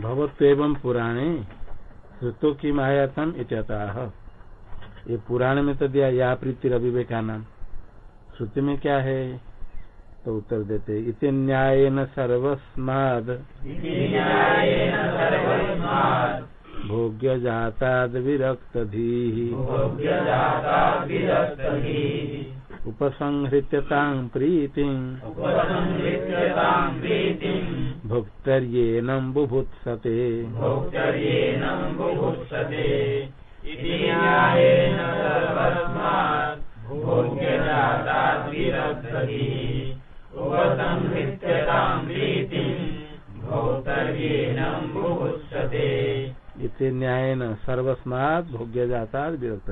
भगवत एवं पुराणे श्रुतो की मायातम इत्यतः। ये पुराण में तो दिया या प्रीति अविवेका नाम श्रुति में क्या है? तो उत्तर देते इति न्याय न सर्वस्माद। भोग्य जाताद विरक्त धी उपसंहृत्यता प्रीति। भुक्तर्येनं बुभुत्सते। इति न्यायन सर्वस्मात भोग्य जाता विरक्त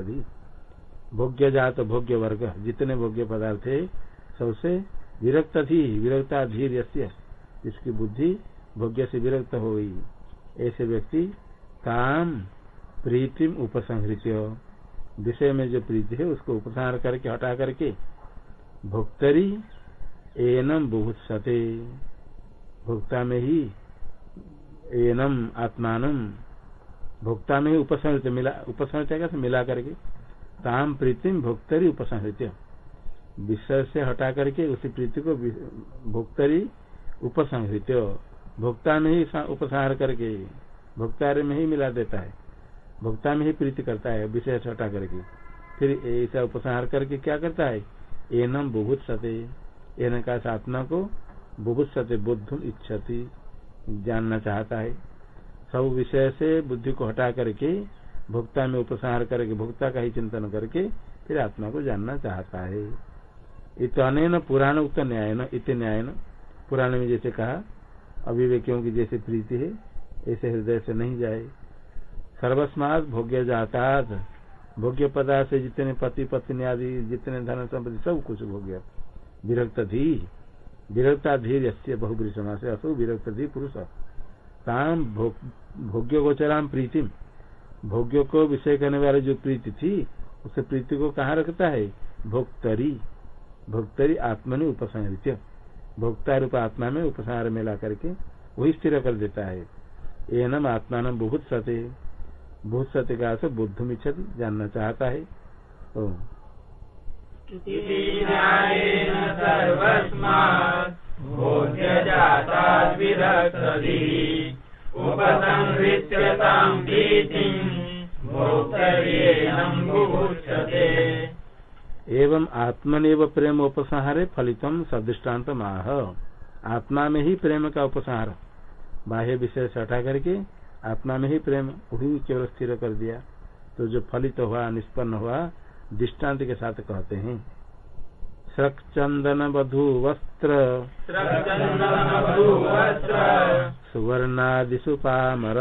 भोग्य जात भोग्य वर्ग जितने भोग्य पदार्थ है सबसे विरक्त थी विरक्ता धीर जिसकी बुद्धि भोग्य से विरक्त हो गई। ऐसे व्यक्ति काम प्रीतिम उपसंहृत्य। विषय में जो प्रीति है, उसको उपसंहार करके, हटा करके भोक्तरी एनम बहुत सते भोक्ता में ही एनम आत्मान भोक्ता में ही उपसंहृत मिला उपसंहृत कैसे मिला करके ताम प्रीतिम भोक्तरी उपसंहृत्य। विषय से हटा करके उसी प्रीति को भोक्तरी उपसंहृत्य भोक्ता में ही उपसंहार करके भोक्ता में ही मिला देता है। भोक्ता में ही प्रीति करता है से हटा करके। फिर ऐसा उपसंहार करके क्या करता है? एनम बुभुत सते। एन का आत्मा को बुभुत सते बुद्ध इच्छति, जानना चाहता है। सब विषय से बुद्धि को हटा करके, भोक्ता में उपसंहार करके, भोक्ता का ही चिंतन करके, फिर आत्मा को जानना चाहता है। इत अन पुराण उक्त न्याय न इत न्याय पुराण में जैसे कहा अभिवेकियों की जैसे प्रीति है, ऐसे हृदय से नहीं जाए। सर्वस्मात भोग्य जाता भोग्य पदार्थ से जितने पति, पत्नी आदि, जितने धन संपत्ति, सब कुछ भोग्य। विरक्त धी विरक्ता धीर समाज से असु विरक्त धी पुरुष। ताम भोग्य गोचराम प्रीतिम भोग्य को विषय करने वाले जो प्रीति थी, उसे प्रीति को कहाँ रखता है? भोक्तरी। भोक्तरी आत्मनि उपसंहृत्य भोक्ता रूप आत्मा में उपसार में ला करके वही स्थिर कर देता है। एनम आत्मान बहुत सत्य बहुत सत्य का अर्थ बुद्ध मिच्छति, जानना चाहता है। तो एवं आत्मनिव प्रेम उपसंहारे फलितम सदृष्टान्त माह आत्मा में ही प्रेम का उपसंहार। बाह्य विषय से हटा करके आत्मा में ही प्रेम वही केवल स्थिर कर दिया। तो जो फलित हुआ निष्पन्न हुआ दृष्टांत के साथ कहते हैं। श्रक चंदन वधु वस्त्र सुवर्णादिशु पामर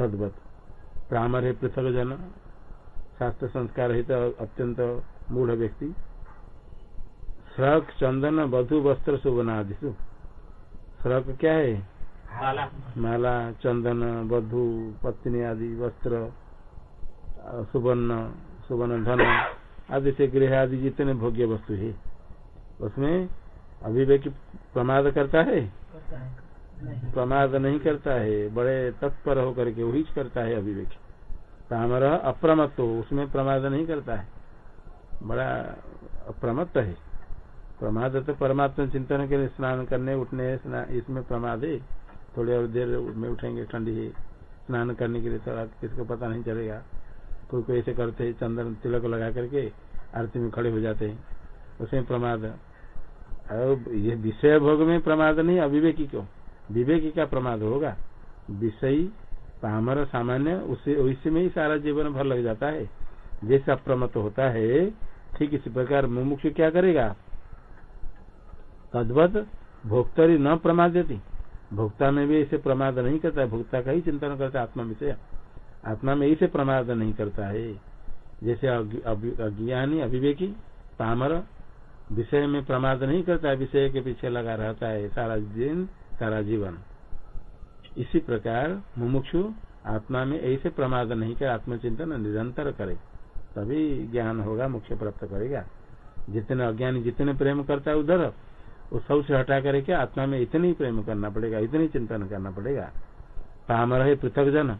तद्वत। प्रामर है पृथक जन शास्त्र संस्कार है तो अत्यंत मूढ़ व्यक्ति। स्रक चंदन वधु वस्त्र सुवनादिशु श्रक क्या है? माला। माला चंदन बधु पत्नी आदि वस्त्र सुवर्ण सुवर्ण धन आदि से गृह आदि जितने भोग्य वस्तु है। उसमें अभिवेक प्रमाद करता है। प्रमाद नहीं करता है, बड़े तत्पर होकर के वही करता है अभिवेक। तामर अप्रमत्त हो, उसमें प्रमाद नहीं करता है। बड़ा अप्रमत्त है। प्रमाद तो परमात्मा चिंतन के लिए स्नान करने, उठने इसमें प्रमाद है। थोड़ी और देर में उठेंगे, ठंडी है। स्नान करने के लिए थोड़ा किसको पता नहीं चलेगा। कोई कोई ऐसे करते है, चंदन तिलक लगा करके आरती में खड़े हो जाते हैं। उसमें प्रमाद। और ये विषय भोग में प्रमाद नहीं, अविवेकी क्यों? विवेकी का प्रमाद होगा। विषय, पामर सामान्य, उसे उसी में ही सारा जीवन भर लग जाता है। जैसा प्रमत होता है, ठीक इसी प्रकार मुमुक्ष क्या करेगा? तद्वत भोक्तरी न प्रमाद देती। भोक्ता में भी ऐसे प्रमाद नहीं करता है। भोक्ता का ही चिंतन करता आत्मा विषय आत्मा में ऐसे प्रमाद नहीं करता है। जैसे अज्ञानी अभिवेकी पामर, विषय में प्रमाद नहीं करता। विषय के पीछे लगा रहता है। सारा दिन सारा जीवन। इसी प्रकार मुमुक्षु आत्मा में ऐसे प्रमाद नहीं कर आत्मचिंतन निरंतर करे, तभी ज्ञान होगा मुख्य प्राप्त करेगा। जितने अज्ञानी जितने प्रेम करता है उधर, वो सबसे हटा करके आत्मा में इतनी प्रेम करना पड़ेगा, इतनी चिंतन करना पड़ेगा। पामर रहे पृथक जन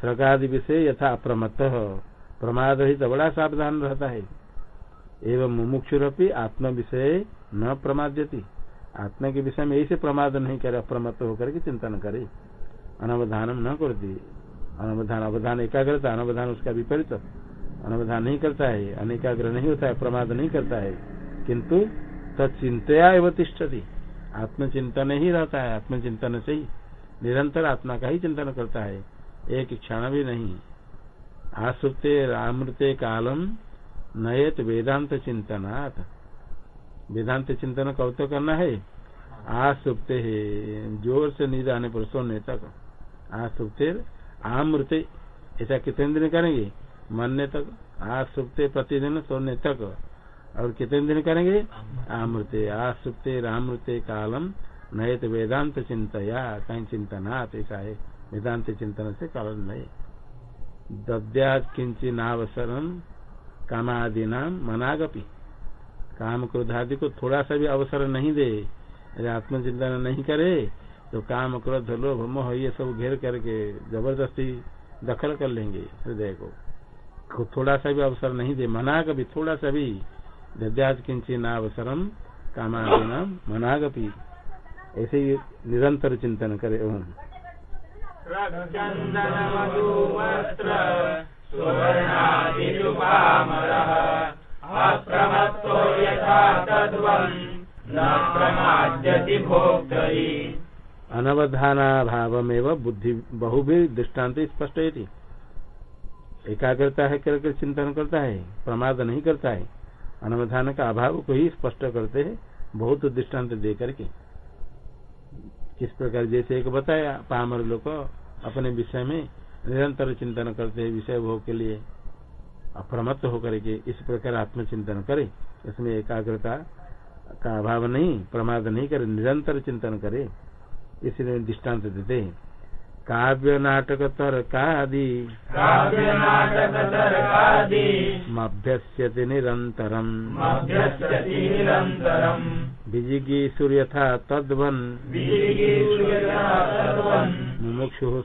स्रगादि विषय यथा अप्रमत्त प्रमाद ही तो बड़ा सावधान रहता है। एवं मुमुक्षुरपी आत्म विषय न प्रमाद्यति। आत्मा के विषय में ऐसे प्रमाद नहीं करे, अप्रमत्त होकर के चिंतन करे। अनवधान न कर करती। अनवधान, अवधान एकाग्रता, अनवधान उसका विपरीत। अनवधान नहीं करता है, अनेकाग्र नहीं होता है, प्रमाद नहीं करता है। किंतु तत्चिंतया एवं तिष्ठती। आत्मचिंतन ही रहता है, आत्मचिंतन से ही। निरंतर आत्मा का ही चिंतन करता है। एक क्षण भी नहीं। आसुप्ते रामृते कालम नयत वेदांत चिंतनात्। वेदांत चिंतन कब तो करना है। आसुप्ते है। ज़ोर से नींद आने पर सोने तक आसुप्ते आमृत ऐसा कितने दिन करेंगे? मरने तक। आसुप्ते प्रतिदिन सोने तक। और कितने दिन करेंगे? आमृते आसुप्ते रामृते कालम। नयत वेदांत चिंतया। कहीं चिंतनात् ऐसा है। वेदांत चिंतन से कारण नहीं। दद्या किंचनावसरम कामादि नाम मनागपी। काम क्रोध आदि को थोड़ा सा भी अवसर नहीं दे अरे आत्मचिंतन नहीं करे तो काम क्रोध, लोभ, मोह, ये सब घेर करके ज़बरदस्ती दखल कर लेंगे हृदय को। थोड़ा सा भी अवसर नहीं दे मना कभी थोड़ा सा भी दद्यात किंचन अवसरम नाम मनागपी। ऐसे ही निरंतर चिंतन करे ओम। सुवर्णादिरुपामरः। अप्रमत्तो यथा तद्वन् बुद्धि बहु भी दृष्टांत स्पष्ट एकाग्रता है करके चिंतन करता है, प्रमाद नहीं करता है। अनवधान का अभाव को ही स्पष्ट करते हैं, बहुत दृष्टांत दे करके। किस प्रकार जैसे एक बताया, पामर लोग अपने विषय में निरंतर चिंतन करते हैं विषय भोग के लिए। अप्रमत्त होकर के इस प्रकार आत्मचिंतन करे। इसमें एकाग्रता का अभाव नहीं प्रमाद नहीं करे निरंतर चिंतन करे। इसलिए दृष्टांत देते हैं। काव्य नाटक तर्कादि। काव्य नाटक तर्कादि। मभ्यस्यति निरन्तरम्। मभ्यस्यति निरन्तरम्। यथा तद्वन्। विजिगीषुर्यथा तद्वन्। मुमुक्षुः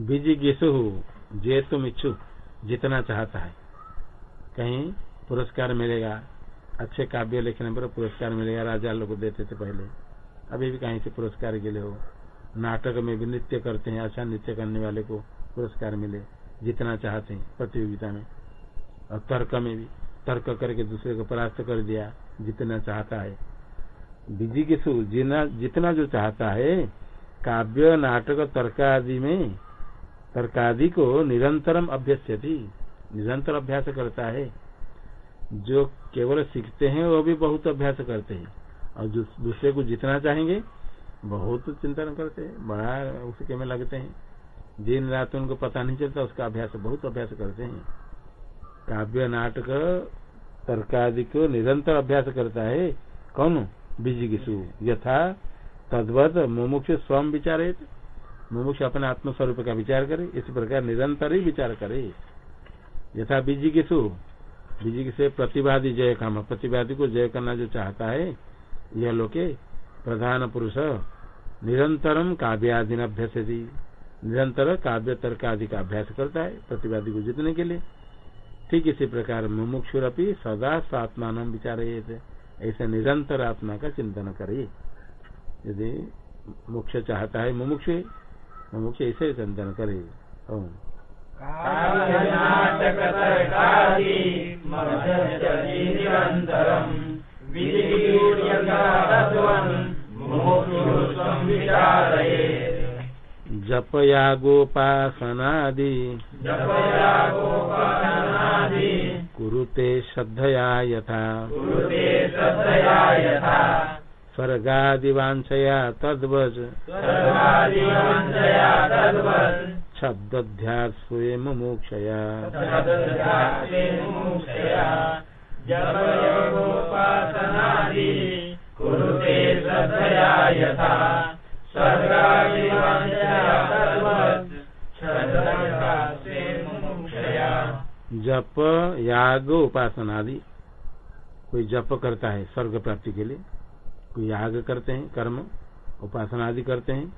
विजिगीषु जे तुम इच्छुक जितना चाहता है। कहीं पुरस्कार मिलेगा, अच्छे काव्य लिखने पर पुरस्कार मिलेगा, राजा लोग देते थे पहले। अभी भी कहीं से पुरस्कार के लिए हो। नाटक में भी नृत्य करते हैं अच्छा नृत्य करने वाले को पुरस्कार मिले। जितना चाहते हैं प्रतियोगिता में। और तर्क में भी, तर्क करके दूसरे को परास्त कर दिया, जितना चाहता है। विधि के जितना जितना जो चाहता है, काव्य, नाटक तर्क आदि में तर्क आदि को निरंतरम अभ्यस्य निरंतर अभ्यास करता है। जो केवल सीखते हैं, वो भी बहुत अभ्यास करते हैं। और जो दूसरे को जितना चाहेंगे, बहुत चिंतन करते हैं, बड़ा उसके में लगते हैं। दिन रात उनको पता नहीं चलता, उसका अभ्यास, बहुत अभ्यास करते हैं। काव्य, नाटक तर्कादि को निरंतर अभ्यास करता है। कौन? बीजिगिसु यथा तद्वत मुमुक्ष स्वयं विचारे मुमुक्ष अपने आत्मस्वरूप का विचार करे, इस प्रकार निरंतर ही विचार करे। यथा बीजिगिसु बीजी से प्रतिवादी जय काम। प्रतिवादी को जय करना जो चाहता है, यह लोके प्रधान पुरुष निरंतरम काव्यादि अभ्यास निरंतर काव्य, तर्क आदि का अभ्यास करता है, प्रतिवादी को जीतने के लिए। ठीक इसी प्रकार मुमुक्षुरपी सदा स्वात्मान विचार ऐसे निरंतर आत्मा का चिंतन करे यदि मोक्ष चाहता है मुमुक्ष मुमुक्ष ऐसे चिंतन करे ओम। काव्यनाटकतर्कादि मध्यस्यति जप यागोपासनादि कुरुते श्रद्धया यथा। स्वर्गादिवांशया तद्वज शब्दध्यात् स्वयं मोक्षया कुरुते श्रद्धया यथा। जप, याग उपासना आदि कोई जप करता है स्वर्ग प्राप्ति के लिए, कोई याग करते हैं, कर्म उपासना आदि करते हैं,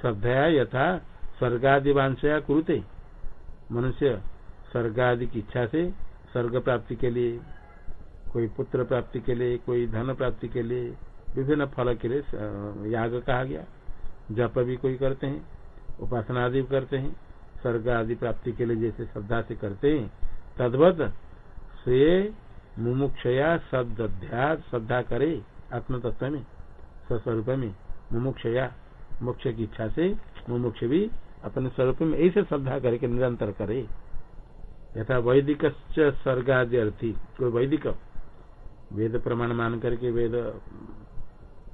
श्रद्धया यथा स्वर्गादि वांशया कुरुते। मनुष्य स्वर्ग आदि की इच्छा से स्वर्ग प्राप्ति के लिए, कोई पुत्र प्राप्ति के लिए, कोई धन प्राप्ति के लिए, विभिन्न फल के लिए याग कहा गया। जप भी कोई करते हैं, उपासना आदि करते हैं, स्वर्ग आदि प्राप्ति के लिए जैसे श्रद्धा से करते हैं, तद्वत स्वे मुमुक्षया शब्द श्रद्धा करे आत्म तत्व में, स्वस्वरूप में, मुमुक्षया, मोक्ष की इच्छा से मुमुक्ष भी अपने स्वरूप में ऐसे श्रद्धा करके निरंतर करे। यथा वैदिक स्वर्ग आदि अर्थी, कोई वैदिक, वेद प्रमाण मान करके वेद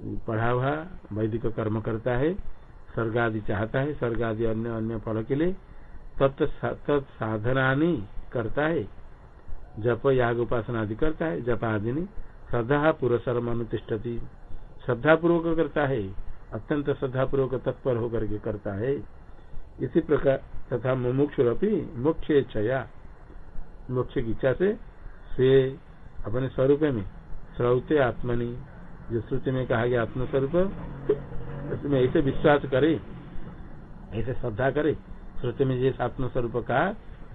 पढ़ा हुआ वैदिक कर्म करता है स्वर्ग आदि चाहता है स्वर्ग आदि अन्य अन्य फल के लिए तत्साधना करता है। जप, याग, उपासना आदि करता है, जप आदि नहीं श्रद्धा अनुतिष्ठती। श्रद्धा पूर्वक करता है, अत्यंत श्रद्धा पूर्वक तत्पर होकर के करता है। इसी प्रकार तथा मुमुक्षुरपी मोक्ष इच्छया मोक्ष की इच्छा से स्वे अपने स्वरूप में श्रौते आत्मनि जो श्रुति में कहा गया आत्मस्वरूप, उसमें ऐसे विश्वास करे, ऐसे श्रद्धा करे, श्रुति में जैसे आत्मस्वरूप कहा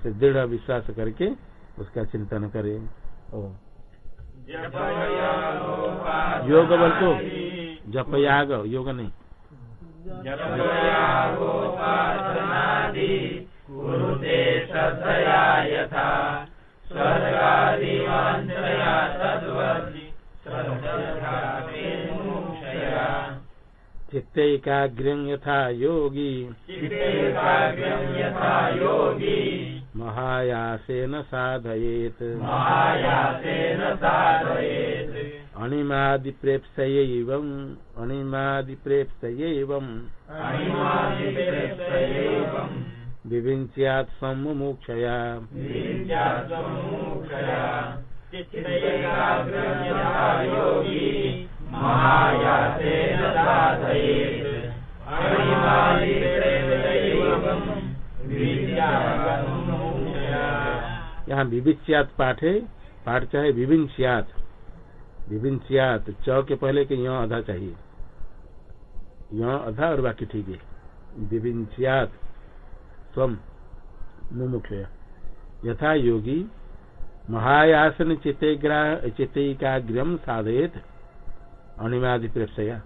दृढ़ विश्वास करके उसका चिंतन करे। योग बल तो जप याग योग नहीं यथा चित्त एकाग्र यथा योगी। योगी। महायासेन साधयेत। महायासेन साधयेत। अणिमादिप्रेप्सयैवम्। अणिमादिप्रेप्सयैवम्। सम्मुमुक्षया विभिञ्च्यात्मुमुक्षया चित्तैकाग्र्यं यथा योगी। यहाँ विभिच्यात पाठ है, पाठ चाहे विभिन्स्यात विभिन्स्यात च के पहले के यहाँ अधा चाहिए। यहाँ अधा और बाकी ठीक है। विभिन्स्यात स्वम मुख्य यथा योगी, महायासन चित्तिकाग्रम साधयत। अणिमादि प्रेक्षया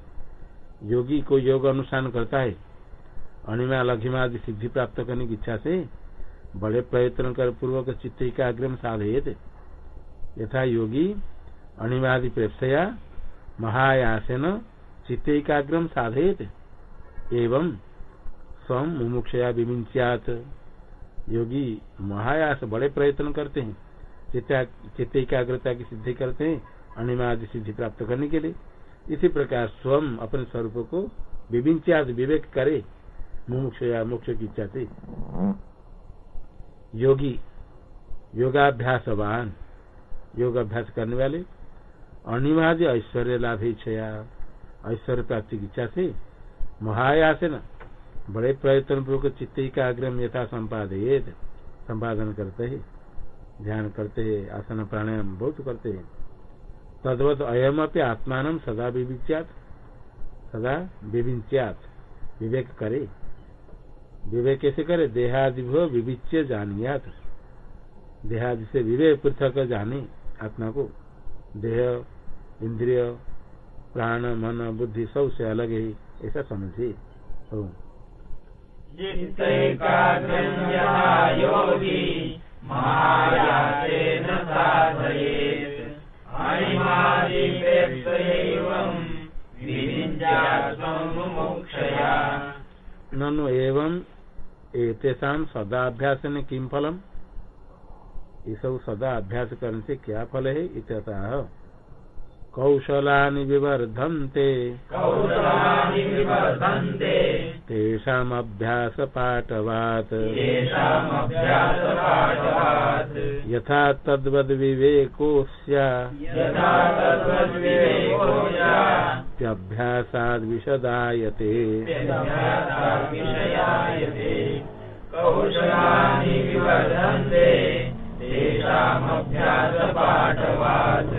योगी को योग अनुष्ठान करता है। अणिमा लघिमादि सिद्धि प्राप्त करने की इच्छा से बड़े प्रयत्न कर पूर्वक चित्त एकाग्रम साधयत। यथा योगी अणिमादि प्रेक्षया महायासन चित्त एकाग्रम साधयत। एवं स्वम मुमुक्षया विमिंस्यात योगी महायास बड़े प्रयत्न करते हैं। चित्त एकाग्रता की सिद्धि करते हैं। अणिमादि सिद्धि प्राप्त करने के लिए। इसी प्रकार स्वयं अपने स्वरूप को विभिन्याद विवेक करे मुमुक्ष या मोक्ष की इच्छा से योगी, योगाभ्यासवान योग अभ्यास करने वाले, अनिवार्य ऐश्वर्य लाभ इच्छया ऐश्वर्य प्राप्ति की इच्छा से महायास न, बड़े प्रयत्न पूर्वक चित्त का अग्रम यथा संपादित संपादन करते है, ध्यान करते है, आसन प्राणायाम बहुत करते हैं। तदवत अयम अपनी आत्मान सदा विविच्यात सदा विविच्यात। विवेक करे। विवेक कैसे करे? देहादि विविच्य जानियात। देहादि से विवेक पृथक जाने आत्मा को। देह, इंद्रिय, प्राण, मन, बुद्धि सबसे अलग है, ऐसा समझे। योगी महायासेन साधयेत् अणिमादिप्रेप्तयैवम् विविञ्चात्मं मुमुक्षया ननु एवं एतेषाम सदा अभ्यास ने किम फलम? ये सब सदा अभ्यास करने से क्या फल है इत्यतः कौशलानि विवर्धन्ते। कौशलानि विवर्धन्ते। तेषाम अभ्यास पाठवात येषामभ्यासपाठवात् यथा तद्वद विवेको यथा तद्वद्विवेको स्याभ्यासाद विशदायते विषयायते कौशलानि विवर्धन्ते। तेषामभ्यासपाठवात्।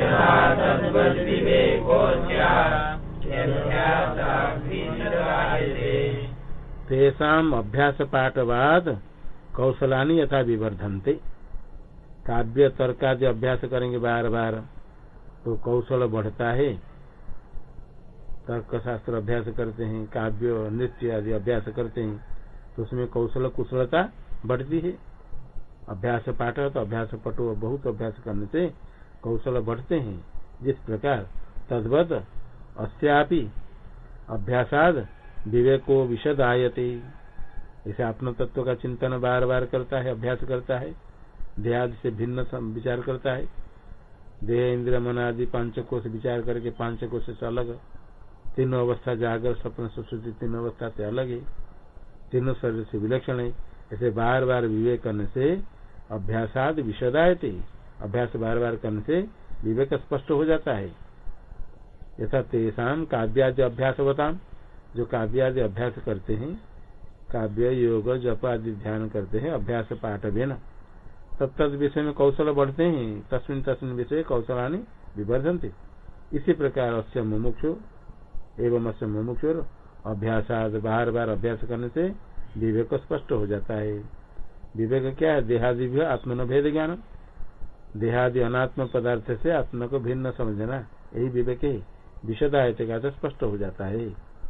यथा तद्वद्विवेको स्याभ्यासाग्निशदायते तेषाम अभ्यास पाठवाद कौशलानी यथा विवर्धनते। काव्य तर्क आदि अभ्यास करेंगे बार बार तो कौशल बढ़ता है। तर्क शास्त्र अभ्यास करते हैं, काव्य नृत्य आदि अभ्यास करते हैं तो उसमें कौशल कुशलता बढ़ती है। अभ्यास पाठ तो अभ्यास पटु बहुत अभ्यास करने से कौशल बढ़ते हैं। जिस प्रकार तद्वत अस्यापि अभ्यासाद विवेको विशद आयते इसे आत्म तत्व का चिंतन बार बार करता है, अभ्यास करता है देहादि से भिन्न विचार करता है। देह इंद्र मन आदि पाँच कोश विचार करके पाँच कोश से अलग। तीनों अवस्था जागर स्वप्न सुश्रुति तीनों अवस्था से अलग है। तीनों शरीर से विलक्षण है। ऐसे बार बार विवेक करने से अभ्यासाद विशदायते अभ्यास बार बार करने से विवेक स्पष्ट हो जाता है। यथा तेषाम काव्यादि अभ्यास बताम जो काव्यादि अभ्यास करते हैं, काव्य, योग, जप आदि ध्यान करते हैं, अभ्यास पाठ न। तत्त विषय में कौशल बढ़ते हैं, तस्मिन तस्मिन विषय कौशलानी विवर्धनते। इसी प्रकार अस्य मुमुक्षु एवं अस्य मुमुक्षुर अभ्यासाद बार बार अभ्यास करने से विवेक स्पष्ट हो जाता है। विवेक क्या है? देहादि भी आत्मन भेद ज्ञान। देहादि अनात्म पदार्थ से आत्मा को भिन्न समझना, यही विवेक है। विशदायते का स्पष्ट हो जाता है।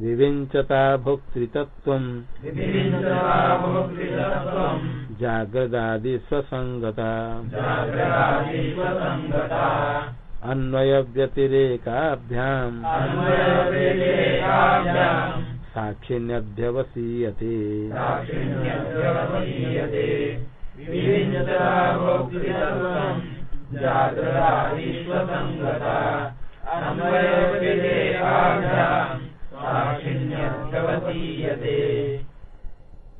विविंचता भोक्तृतत्व जागृदादि स्वसंगता अन्वय व्यतिरेकाभ्याम साक्षिण्यध्यवसीयते दाक्षिण्यव्यवसीयते विभिन्नताभोक्तृतत्वम् जाग्रदादिस्वसङ्गता। दाक्षिण्यव्यवसीयते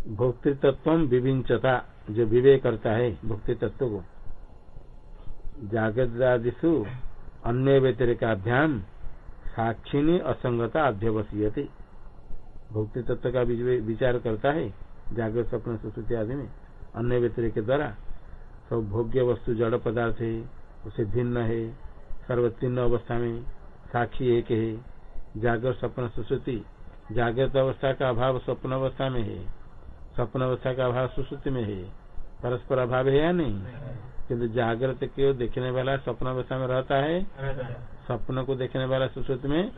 भोक्तृतत्व विविंचता जो विवेक करता है भुक्ति तत्व को। जागृदादिशु अन्य व्यतिरिकाभ्याम साक्षिणी असंगता अध्यवसीयते। भुक्ति तत्व का विचार करता है, जागृत स्वप्न सुश्रुति आदि में। अन्य व्यतिरिक द्वारा सब भोग्य वस्तु जड़ पदार्थ है, उसे भिन्न है सर्वतीन अवस्था में साक्षी एक है। जागृत स्वप्न सुश्रुति। जागृत अवस्था का अभाव स्वप्न अवस्था में है। स्वप्न अवस्था का अभाव सुश्रुति में है। परस्पर अभाव है या नहीं? किंतु जागृत को देखने वाला स्वप्न अवस्था में रहता है? स्वप्न को देखने वाला सुश्रुति में?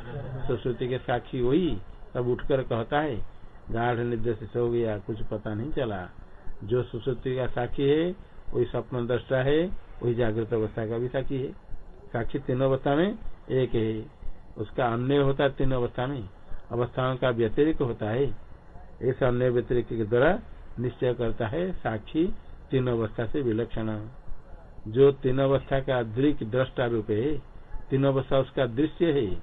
सुश्रुति के साक्षी वही, तब उठकर कहता है, गाढ़ से सो गया, कुछ पता नहीं चला। जो सुश्रुति का साक्षी है, वही स्वप्न दृष्टा है, वही जागृत अवस्था का भी साक्षी है। साक्षी तीनों अवस्था में एक है। उसका अन्य होता है तीन अवस्था में। अवस्थाओं का व्यतिरिक होता है। ऐसे अन्य व्यतिरिक के द्वारा निश्चय करता है साक्षी तीन अवस्था से विलक्षण। जो तीन अवस्था का दृक दृष्टा रूप है तीन अवस्था उसका दृश्य है।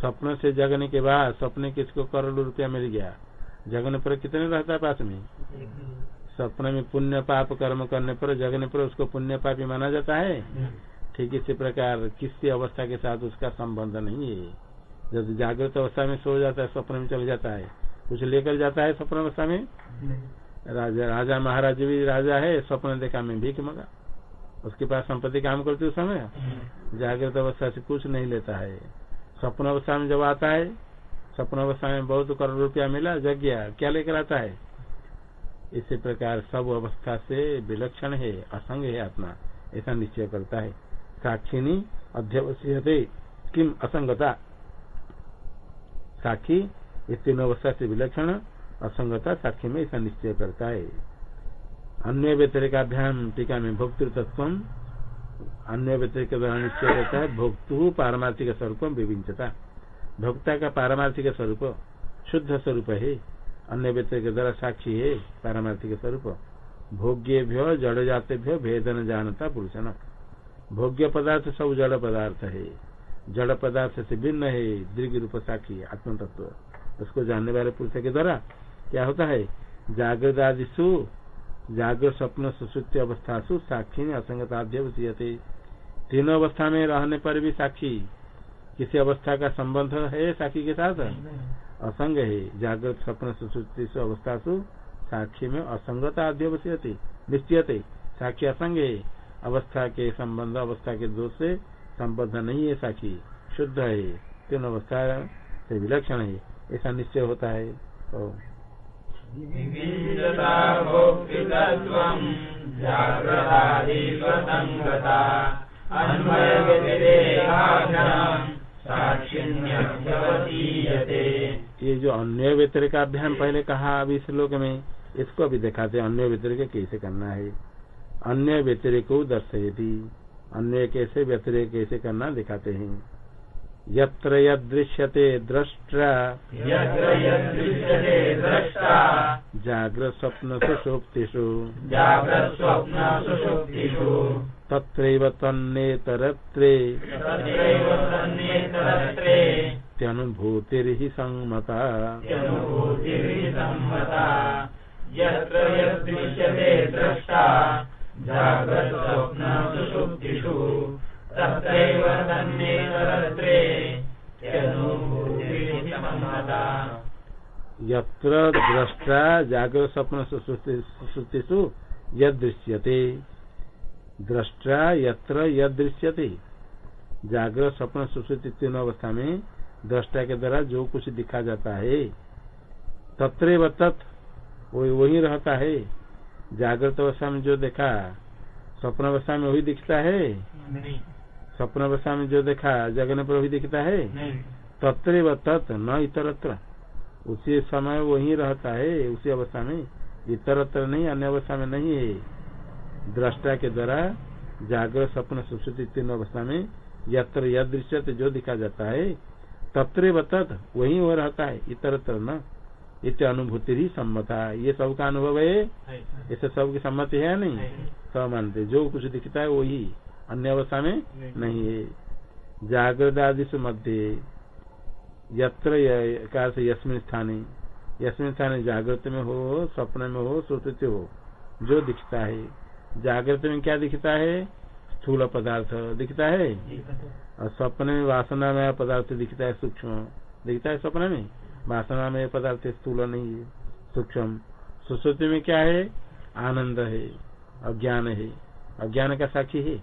स्वप्न से जगने के बाद स्वप्न किसको करोड़ों रुपया मिल गया? जगने पर कितने रहता है पास में? स्वप्न में पुण्य पाप कर्म करने पर जगने पर उसको पुण्य पापी माना जाता है। ठीक इसी प्रकार किसी अवस्था के साथ उसका संबंध नहीं है। जब जागृत अवस्था में सो जाता है स्वप्न में चल जाता है कुछ लेकर जाता है स्वप्न अवस्था में? राजा राजा महाराज भी राजा है स्वप्न देखा में भीख मगा। उसके पास संपत्ति काम करती उस समय? जागृत अवस्था से कुछ नहीं लेता है। स्वप्न अवस्था में जब आता है स्वप्न अवस्था में बहुत करोड़ रुपया मिला जग गया क्या लेकर आता है? इसी प्रकार सब अवस्था से विलक्षण है असंग है आत्मा ऐसा निश्चय करता है। साक्षिणी अध्यवश्य किम असंगता? साक्षी इस तीन अवस्था से विलक्षण असंगता साक्षी में ऐसा निश्चय करता है। अन्य व्यतिरिकाभ्याम टीका में भोक्तृत्व अन्य व्यतिरिक द्वारा निश्चय करता है, भोक्तु पारमार्थिक स्वरूप विभिंचता भोक्ता का पारमार्थिक स्वरूप शुद्ध स्वरूप है, अन्य व्यतिरिक द्वारा साक्षी है, पारमार्थिक स्वरूप। भोग्यभ्य जड़ जातेभ्य भेदन जानता पुरुषन। भोग्य पदार्थ सब जड़ पदार्थ है। जड़ पदार्थ से भिन्न है दीर्घ रूप साक्षी आत्म तत्व उसको जानने वाले पुरुष के द्वारा क्या होता है? जागृत आदिशु जागृत स्वप्न सुश्रुति अवस्था सु साक्षी में असंगताध्य तीनों अवस्था में रहने पर भी साक्षी। किसी अवस्था का संबंध है साक्षी के साथ? असंग है। जागृत स्वप्न सुश्रुति अवस्था सु साक्षी में असंगता अध्यवश्यते निश्चयते। साक्षी असंग है। अवस्था के संबंध अवस्था के दोष से संबद्ध नहीं है साक्षी। शुद्ध है तीन अवस्था से विलक्षण है। ऐसा निश्चय होता है। तो ये जो अन्य व्यतिरिक अभियान पहले कहा अभी श्लोक में इसको अभी दिखाते अन्य व्यतिरिक कैसे करना है? अन्य व्यतिरिक दर्शयती। अन्य कैसे व्यतिरिक कैसे करना दिखाते हैं। यत्र यदृश्यते द्रष्टा। जाग्रत स्वप्न सुषुप्तिषु। तत्रैव तन्नेतरत्रे त्यनुभूतिर्हि संमता। यत्र यदृश्यते द्रष्टा। यत्र द्रष्टा जागृत स्वप्न सुश्रुतिषु यद दृश्यते द्रष्टा यत्र यद दृश्यते जागृत स्वप्न सुश्रुति तीनों अवस्था में दृष्टा के द्वारा जो कुछ दिखा जाता है तत्र तत् वही रहता है। जागृत अवस्था में जो देखा स्वप्न अवस्था में वही दिखता है? नहीं। स्वप्न अवस्था में जो देखा जगन पर वही दिखता है? तत्र तत् न इतरत्र। उसी समय वही रहता है उसी अवस्था में। इतरत्र नहीं अन्य अवस्था में नहीं है। दृष्टा के द्वारा जागृत स्वप्न सुश्रुति तीन अवस्था में यत्र यद दृश्य जो दिखा जाता है तत्र व तत् वही वो रहता है इतरत्र न। इत अनुभूति ही सम्मता ये सबका अनुभव है? इसे सबकी सम्मति है नहीं? सब मानते जो कुछ दिखता है वही। अन्य अवस्था में नहीं। है। जागृत आदि से मध्य यत्र से यस्मिन स्थाने। यस्मिन स्थाने जागृत में हो स्वप्न में हो सुकृति हो जो दिखता है। जागृत में क्या दिखता है? स्थूल पदार्थ दिखता है? और स्वप्न में वासना में पदार्थ दिखता है सूक्ष्म। दिखता है स्वप्न में? वासना में पदार्थ स्थूल नहीं है, सूक्ष्म। सुश्रुति में क्या है? आनंद है, अज्ञान है। अज्ञान का साक्षी है।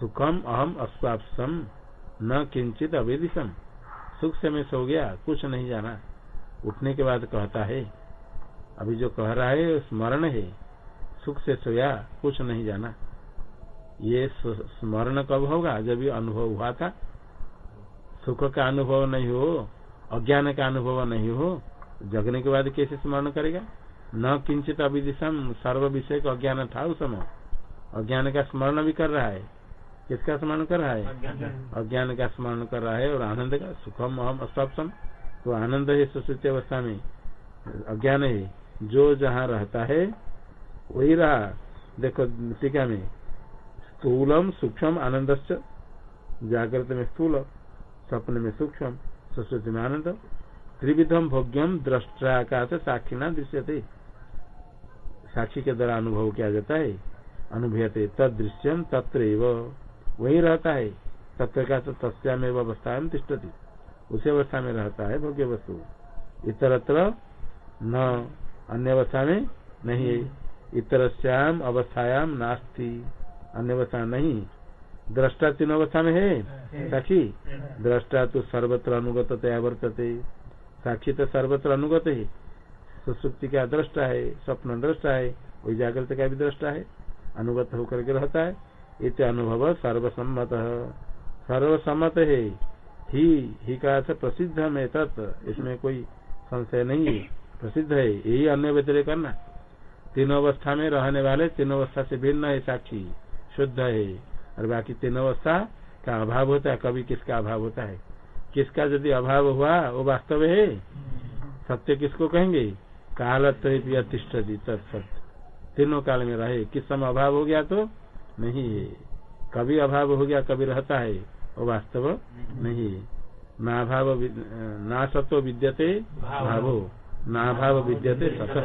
सुखम अहम अस्वापसम, न किंचित अवेदिशम। सुख से मैं सो गया, कुछ नहीं जाना। उठने के बाद कहता है, अभी जो कह रहा है, स्मरण है। सुख से सोया, कुछ नहीं जाना। ये स्मरण कब होगा? जब ये अनुभव हुआ था। सुख का अनुभव नहीं हो। अज्ञान का अनुभव नहीं हो जगने के बाद कैसे स्मरण करेगा न किंचित अविदिशम सर्व विषय का अज्ञान था उस समय अज्ञान का स्मरण भी कर रहा है। किसका स्मरण कर रहा है? अज्ञान का स्मरण कर रहा है और आनंद का सुखम, अहम अस्वापसम तो आनंद है सुश्रुति अवस्था में। अज्ञान है। जो जहाँ रहता है, वही रहा। देखो, टीका में, स्थूलम सूक्ष्म आनंद जागृत में स्थूल स्वप्न में सूक्ष्म। सुश्रुति में आनंद त्रिविधम भोग्यम दृष्टा का साक्षी न दृश्यते। साक्षी के द्वारा अनुभव किया जाता है। अनुभूयते तद दृश्यम तत्र वही रहता है। तत्व का तो तस्यामेव अवस्था में तिष्ठती। उसी अवस्था में रहता है भोग्य वस्तु। इतरत्र न, अन्य अवस्था में नहीं है। इतरस्याम अवस्थायाम नास्ति। अन्य अवस्था नहीं। दृष्टा तीन अवस्था में है। साक्षी? दृष्टा तो सर्वत्र अनुगतया वर्तते साक्षी तो सर्वत्र अनुगत है। सुसुप्ति का दृष्टा है स्वप्न दृष्टा है वही जागृत का भी दृष्टा है। अनुगत होकर के रहता है। इत अनुभव सर्वसम्मत। सर्वसम्मत है। ही ही का अर्थ प्रसिद्ध में तत् इसमें कोई संशय नहीं है। प्रसिद्ध है यही अन्य व्यतिरिक करना। तीनों अवस्था में रहने वाले तीनों अवस्था से भिन्न है साक्षी। शुद्ध है। और बाकी तीनों अवस्था का अभाव होता है, कभी किसका अभाव होता है? किसका यदि अभाव हुआ, वो वास्तव है? सत्य किसको कहेंगे? काल तिष्ट सत्य तीनों काल में रहे, किस समय अभाव हो गया तो? नहीं है। कभी अभाव हो गया, कभी रहता है, वो वास्तव नहीं है। ना भाव ना सत्व विद्यते, भावो। ना भाव विद्यते सत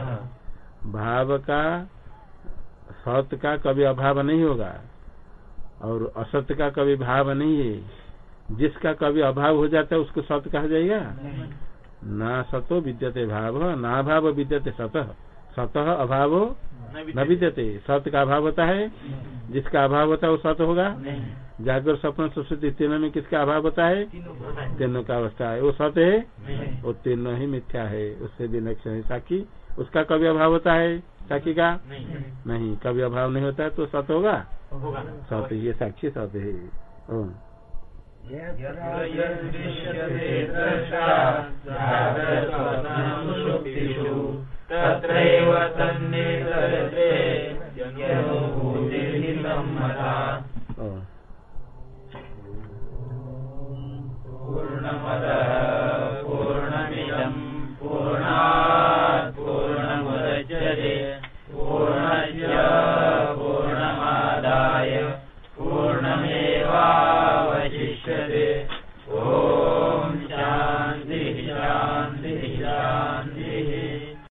भाव का सत का कभी अभाव नहीं होगा। और असत्य का कभी भाव नहीं है। जिसका कभी अभाव हो जाता है उसको सत कहा जाएगा? ना सतो विद्यते भाव ना भाव विद्यते सतह सतह अभाव न विद्यते। सत्य का अभाव होता है? जिसका अभाव होता है वो सत्य होगा? जागर स्वप्न सरस्वती तीनों में किसका अभाव होता है? तीनों का अवस्था है। वो सत्य है? वो तीनों ही मिथ्या है। उससे विलक्षण है साक्षी। उसका कभी अभाव होता है? साक्षी का? नहीं। नहीं। कभी अभाव नहीं होता है तो सत होगा? सत ये साक्षी सत है। तत्रैव